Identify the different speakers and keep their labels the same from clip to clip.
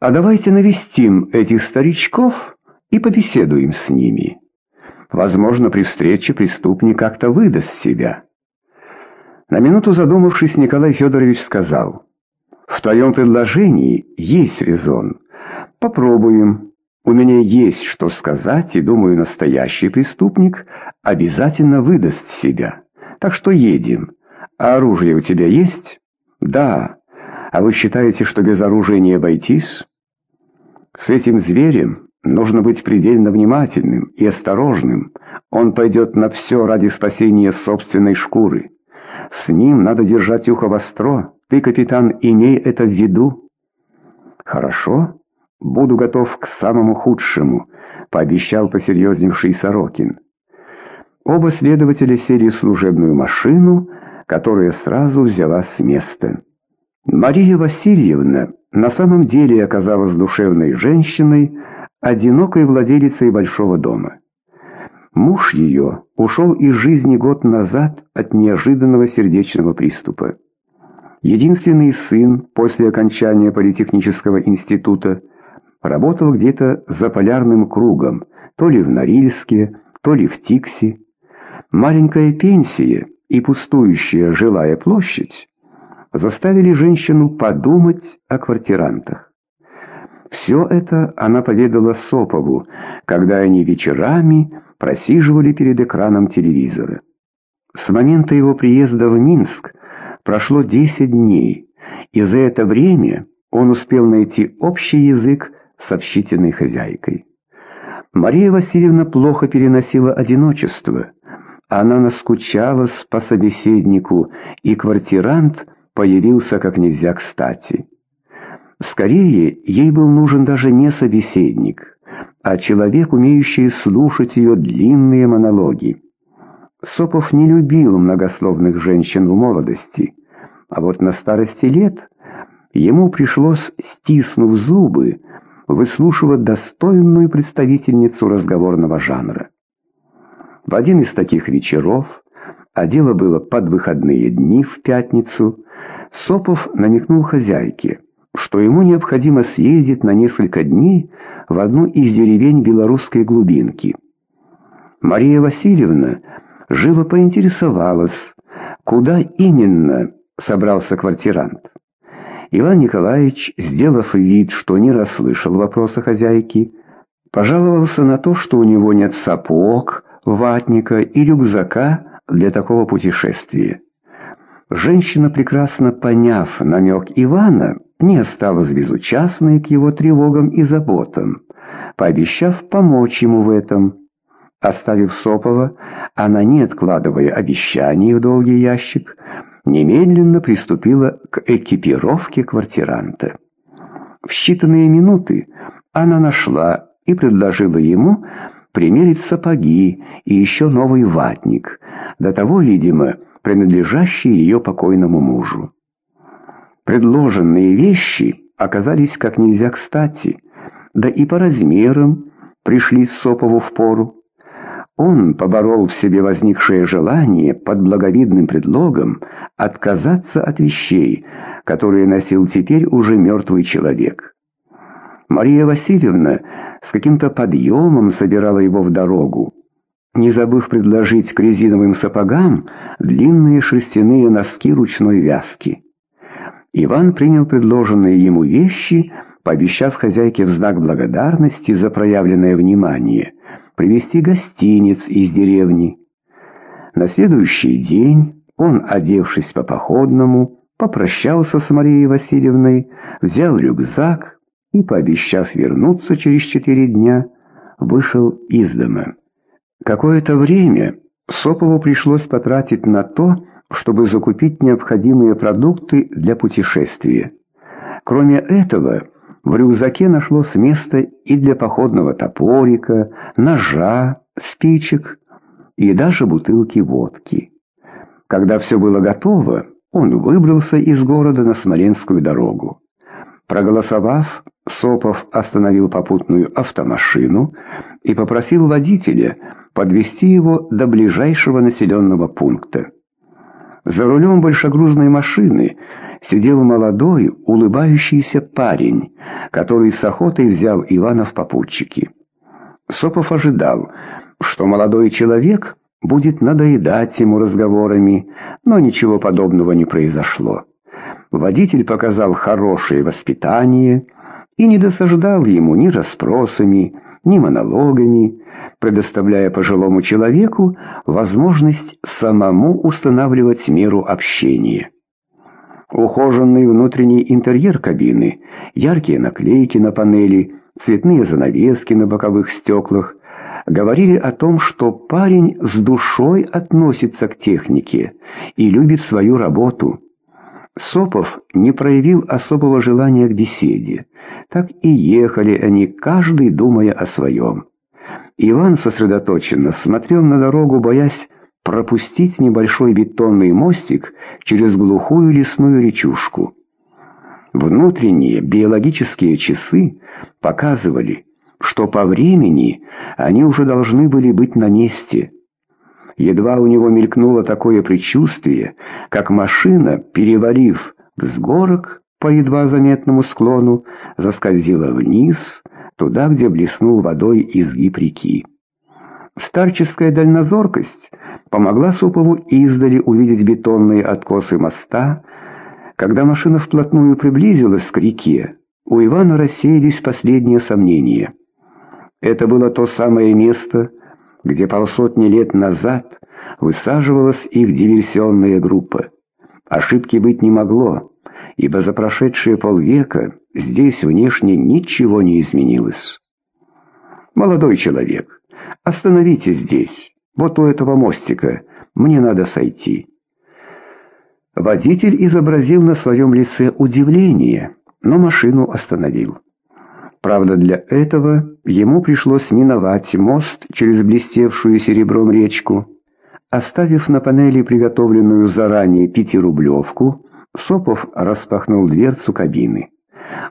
Speaker 1: А давайте навестим этих старичков и побеседуем с ними. Возможно, при встрече преступник как-то выдаст себя. На минуту задумавшись, Николай Федорович сказал, «В твоем предложении есть резон. Попробуем. У меня есть что сказать, и, думаю, настоящий преступник обязательно выдаст себя. Так что едем. А оружие у тебя есть?» «Да. А вы считаете, что без оружия не обойтись?» «С этим зверем нужно быть предельно внимательным и осторожным. Он пойдет на все ради спасения собственной шкуры». С ним надо держать ухо востро. Ты, капитан, имей это в виду. Хорошо, буду готов к самому худшему, пообещал посерьезневший Сорокин. Оба следователя сели в служебную машину, которая сразу взяла с места. Мария Васильевна на самом деле оказалась душевной женщиной, одинокой владелицей большого дома. Муж ее ушел из жизни год назад от неожиданного сердечного приступа. Единственный сын после окончания политехнического института работал где-то за полярным кругом, то ли в Норильске, то ли в Тикси. Маленькая пенсия и пустующая жилая площадь заставили женщину подумать о квартирантах. Все это она поведала Сопову, когда они вечерами просиживали перед экраном телевизора. С момента его приезда в Минск прошло 10 дней, и за это время он успел найти общий язык с общительной хозяйкой. Мария Васильевна плохо переносила одиночество. Она наскучалась по собеседнику, и квартирант появился как нельзя кстати. Скорее, ей был нужен даже не собеседник, а человек, умеющий слушать ее длинные монологи. Сопов не любил многословных женщин в молодости, а вот на старости лет ему пришлось, стиснув зубы, выслушивать достойную представительницу разговорного жанра. В один из таких вечеров, а дело было под выходные дни в пятницу, Сопов намекнул хозяйке, что ему необходимо съездить на несколько дней в одну из деревень белорусской глубинки. Мария Васильевна живо поинтересовалась, куда именно собрался квартирант. Иван Николаевич, сделав вид, что не расслышал вопроса хозяйки, пожаловался на то, что у него нет сапог, ватника и рюкзака для такого путешествия. Женщина, прекрасно поняв намек Ивана, не осталась безучастной к его тревогам и заботам, пообещав помочь ему в этом. Оставив Сопова, она, не откладывая обещаний в долгий ящик, немедленно приступила к экипировке квартиранта. В считанные минуты она нашла и предложила ему примерить сапоги и еще новый ватник, до того, видимо, принадлежащий ее покойному мужу. Предложенные вещи оказались как нельзя кстати, да и по размерам пришли Сопову в пору. Он поборол в себе возникшее желание под благовидным предлогом отказаться от вещей, которые носил теперь уже мертвый человек. Мария Васильевна с каким-то подъемом собирала его в дорогу не забыв предложить к резиновым сапогам длинные шерстяные носки ручной вязки. Иван принял предложенные ему вещи, пообещав хозяйке в знак благодарности за проявленное внимание привезти гостиниц из деревни. На следующий день он, одевшись по-походному, попрощался с Марией Васильевной, взял рюкзак и, пообещав вернуться через четыре дня, вышел из дома. Какое-то время Сопову пришлось потратить на то, чтобы закупить необходимые продукты для путешествия. Кроме этого, в рюкзаке нашлось место и для походного топорика, ножа, спичек и даже бутылки водки. Когда все было готово, он выбрался из города на Смоленскую дорогу. Проголосовав, Сопов остановил попутную автомашину и попросил водителя подвести его до ближайшего населенного пункта. За рулем большегрузной машины сидел молодой, улыбающийся парень, который с охотой взял Ивана в попутчики. Сопов ожидал, что молодой человек будет надоедать ему разговорами, но ничего подобного не произошло. Водитель показал хорошее воспитание и не досаждал ему ни расспросами, ни монологами, предоставляя пожилому человеку возможность самому устанавливать меру общения. Ухоженный внутренний интерьер кабины, яркие наклейки на панели, цветные занавески на боковых стеклах говорили о том, что парень с душой относится к технике и любит свою работу. Сопов не проявил особого желания к беседе. Так и ехали они, каждый думая о своем. Иван сосредоточенно смотрел на дорогу, боясь пропустить небольшой бетонный мостик через глухую лесную речушку. Внутренние биологические часы показывали, что по времени они уже должны были быть на месте. Едва у него мелькнуло такое предчувствие, как машина, перевалив взгорок по едва заметному склону, заскользила вниз, туда, где блеснул водой изгиб реки. Старческая дальнозоркость помогла Супову издали увидеть бетонные откосы моста. Когда машина вплотную приблизилась к реке, у Ивана рассеялись последние сомнения. Это было то самое место, где полсотни лет назад высаживалась их диверсионная группа. Ошибки быть не могло, ибо за прошедшие полвека здесь внешне ничего не изменилось. «Молодой человек, остановитесь здесь, вот у этого мостика, мне надо сойти». Водитель изобразил на своем лице удивление, но машину остановил. Правда, для этого ему пришлось миновать мост через блестевшую серебром речку. Оставив на панели приготовленную заранее пятирублевку, Сопов распахнул дверцу кабины.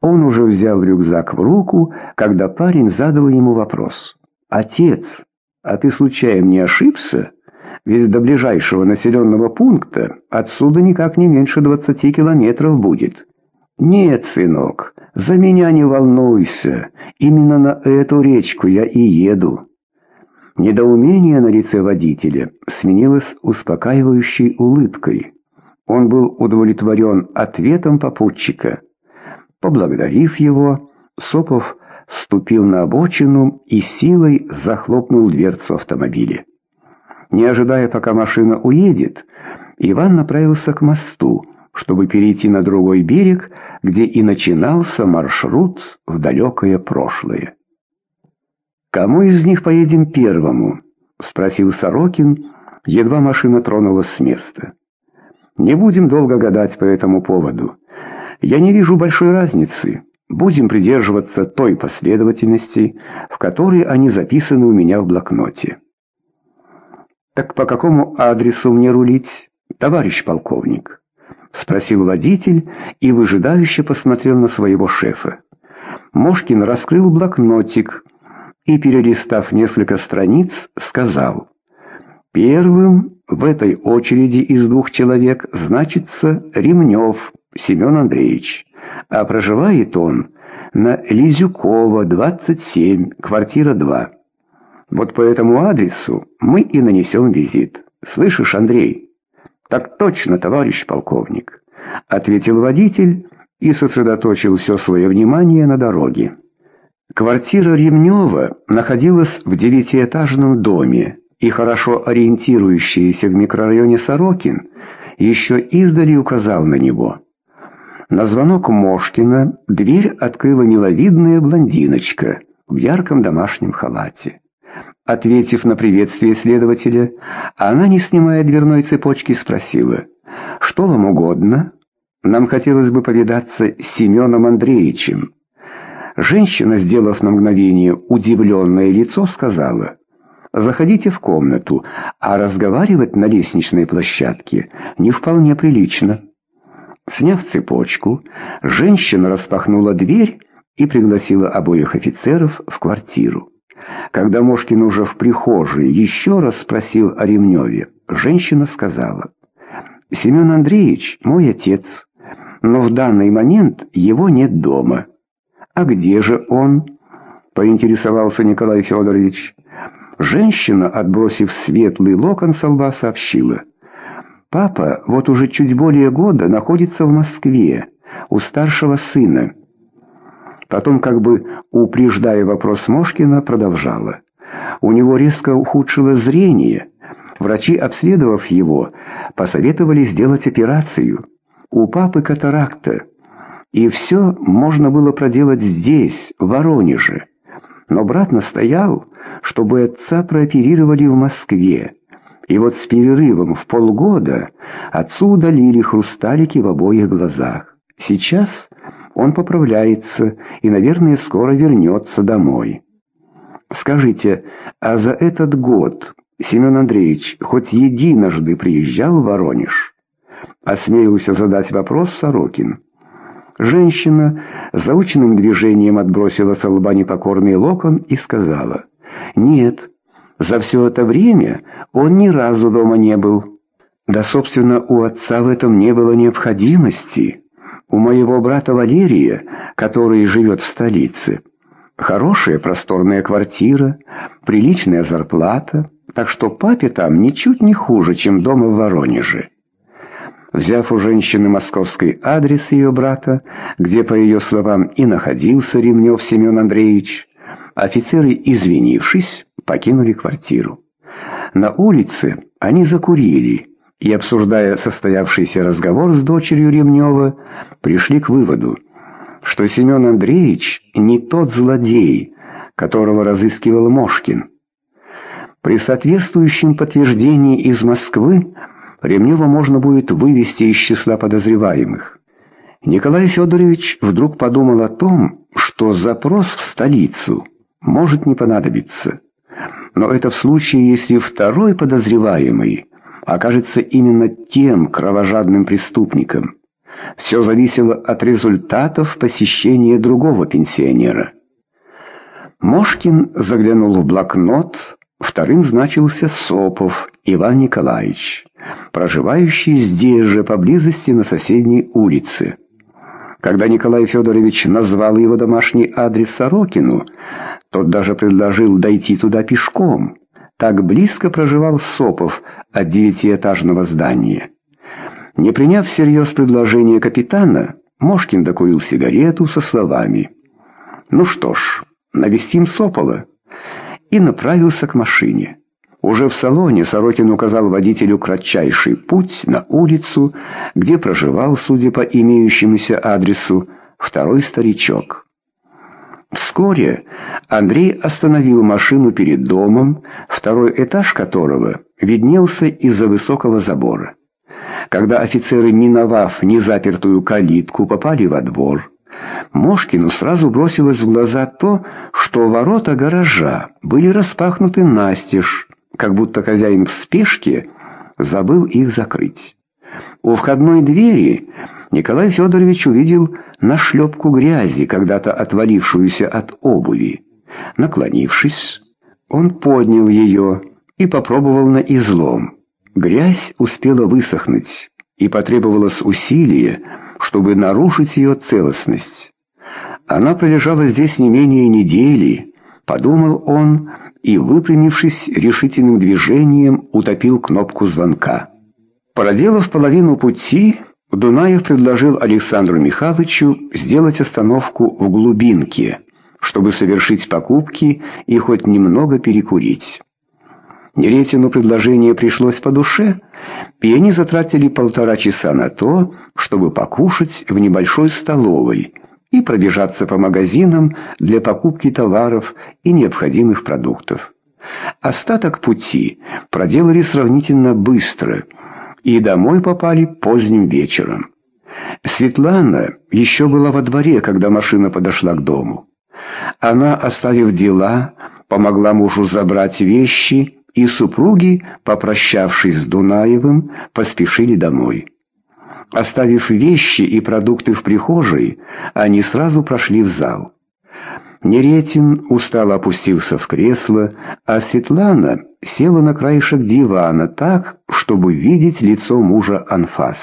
Speaker 1: Он уже взял рюкзак в руку, когда парень задал ему вопрос. «Отец, а ты случайно не ошибся? Ведь до ближайшего населенного пункта отсюда никак не меньше двадцати километров будет». «Нет, сынок, за меня не волнуйся. Именно на эту речку я и еду». Недоумение на лице водителя сменилось успокаивающей улыбкой. Он был удовлетворен ответом попутчика. Поблагодарив его, Сопов ступил на обочину и силой захлопнул дверцу автомобиля. Не ожидая, пока машина уедет, Иван направился к мосту, чтобы перейти на другой берег, где и начинался маршрут в далекое прошлое. «Кому из них поедем первому?» — спросил Сорокин, едва машина тронулась с места. «Не будем долго гадать по этому поводу. Я не вижу большой разницы. Будем придерживаться той последовательности, в которой они записаны у меня в блокноте». «Так по какому адресу мне рулить, товарищ полковник?» — спросил водитель и выжидающе посмотрел на своего шефа. Мошкин раскрыл блокнотик и, перелистав несколько страниц, сказал, «Первым в этой очереди из двух человек значится Ремнев Семен Андреевич, а проживает он на Лизюкова, 27, квартира 2. Вот по этому адресу мы и нанесем визит. Слышишь, Андрей?» «Так точно, товарищ полковник», — ответил водитель и сосредоточил все свое внимание на дороге. Квартира Ремнева находилась в девятиэтажном доме, и хорошо ориентирующийся в микрорайоне Сорокин еще издали указал на него. На звонок Мошкина дверь открыла миловидная блондиночка в ярком домашнем халате. Ответив на приветствие следователя, она, не снимая дверной цепочки, спросила, «Что вам угодно? Нам хотелось бы повидаться с Семеном Андреевичем». Женщина, сделав на мгновение удивленное лицо, сказала, «Заходите в комнату, а разговаривать на лестничной площадке не вполне прилично». Сняв цепочку, женщина распахнула дверь и пригласила обоих офицеров в квартиру. Когда Мошкин уже в прихожей еще раз спросил о Ремневе, женщина сказала, «Семен Андреевич, мой отец. но в данный момент его нет дома. А где же он? поинтересовался Николай Федорович. Женщина, отбросив светлый локон со лба, сообщила. «Папа вот уже чуть более года находится в Москве, у старшего сына». Потом, как бы упреждая вопрос Мошкина, продолжала. «У него резко ухудшило зрение. Врачи, обследовав его, посоветовали сделать операцию. У папы катаракта. И все можно было проделать здесь, в Воронеже. Но брат настоял, чтобы отца прооперировали в Москве. И вот с перерывом в полгода отцу удалили хрусталики в обоих глазах. Сейчас он поправляется и, наверное, скоро вернется домой. Скажите, а за этот год Семен Андреевич хоть единожды приезжал в Воронеж? Осмелился задать вопрос Сорокин. Женщина заученным движением отбросила с лба непокорный локон и сказала, «Нет, за все это время он ни разу дома не был. Да, собственно, у отца в этом не было необходимости. У моего брата Валерия, который живет в столице, хорошая просторная квартира, приличная зарплата, так что папе там ничуть не хуже, чем дома в Воронеже. Взяв у женщины московский адрес ее брата, где, по ее словам, и находился Ремнев Семен Андреевич, офицеры, извинившись, покинули квартиру. На улице они закурили и, обсуждая состоявшийся разговор с дочерью Ремнева, пришли к выводу, что Семен Андреевич не тот злодей, которого разыскивал Мошкин. При соответствующем подтверждении из Москвы Ремнева можно будет вывести из числа подозреваемых. Николай Федорович вдруг подумал о том, что запрос в столицу может не понадобиться. Но это в случае, если второй подозреваемый окажется именно тем кровожадным преступником. Все зависело от результатов посещения другого пенсионера. Мошкин заглянул в блокнот, вторым значился Сопов Иван Николаевич, проживающий здесь же, поблизости на соседней улице. Когда Николай Федорович назвал его домашний адрес Сорокину, тот даже предложил дойти туда пешком. Так близко проживал Сопов от девятиэтажного здания. Не приняв всерьез предложение капитана, Мошкин докурил сигарету со словами «Ну что ж, навестим Сопова» и направился к машине. Уже в салоне Сорокин указал водителю кратчайший путь на улицу, где проживал, судя по имеющемуся адресу, второй старичок. Вскоре Андрей остановил машину перед домом, второй этаж которого виднелся из-за высокого забора. Когда офицеры, миновав незапертую калитку, попали во двор, Мошкину сразу бросилось в глаза то, что ворота гаража были распахнуты настежь, как будто хозяин в спешке забыл их закрыть. У входной двери Николай Федорович увидел нашлепку грязи, когда-то отвалившуюся от обуви. Наклонившись, он поднял ее и попробовал на излом. Грязь успела высохнуть, и потребовалось усилие, чтобы нарушить ее целостность. Она пролежала здесь не менее недели, подумал он, и, выпрямившись решительным движением, утопил кнопку звонка. Проделав половину пути, Дунаев предложил Александру Михайловичу сделать остановку в глубинке, чтобы совершить покупки и хоть немного перекурить. Неретину предложение пришлось по душе, и они затратили полтора часа на то, чтобы покушать в небольшой столовой и пробежаться по магазинам для покупки товаров и необходимых продуктов. Остаток пути проделали сравнительно быстро – и домой попали поздним вечером. Светлана еще была во дворе, когда машина подошла к дому. Она, оставив дела, помогла мужу забрать вещи, и супруги, попрощавшись с Дунаевым, поспешили домой. Оставив вещи и продукты в прихожей, они сразу прошли в зал. Неретин устало опустился в кресло, а Светлана села на краешек дивана так, чтобы видеть лицо мужа Анфас.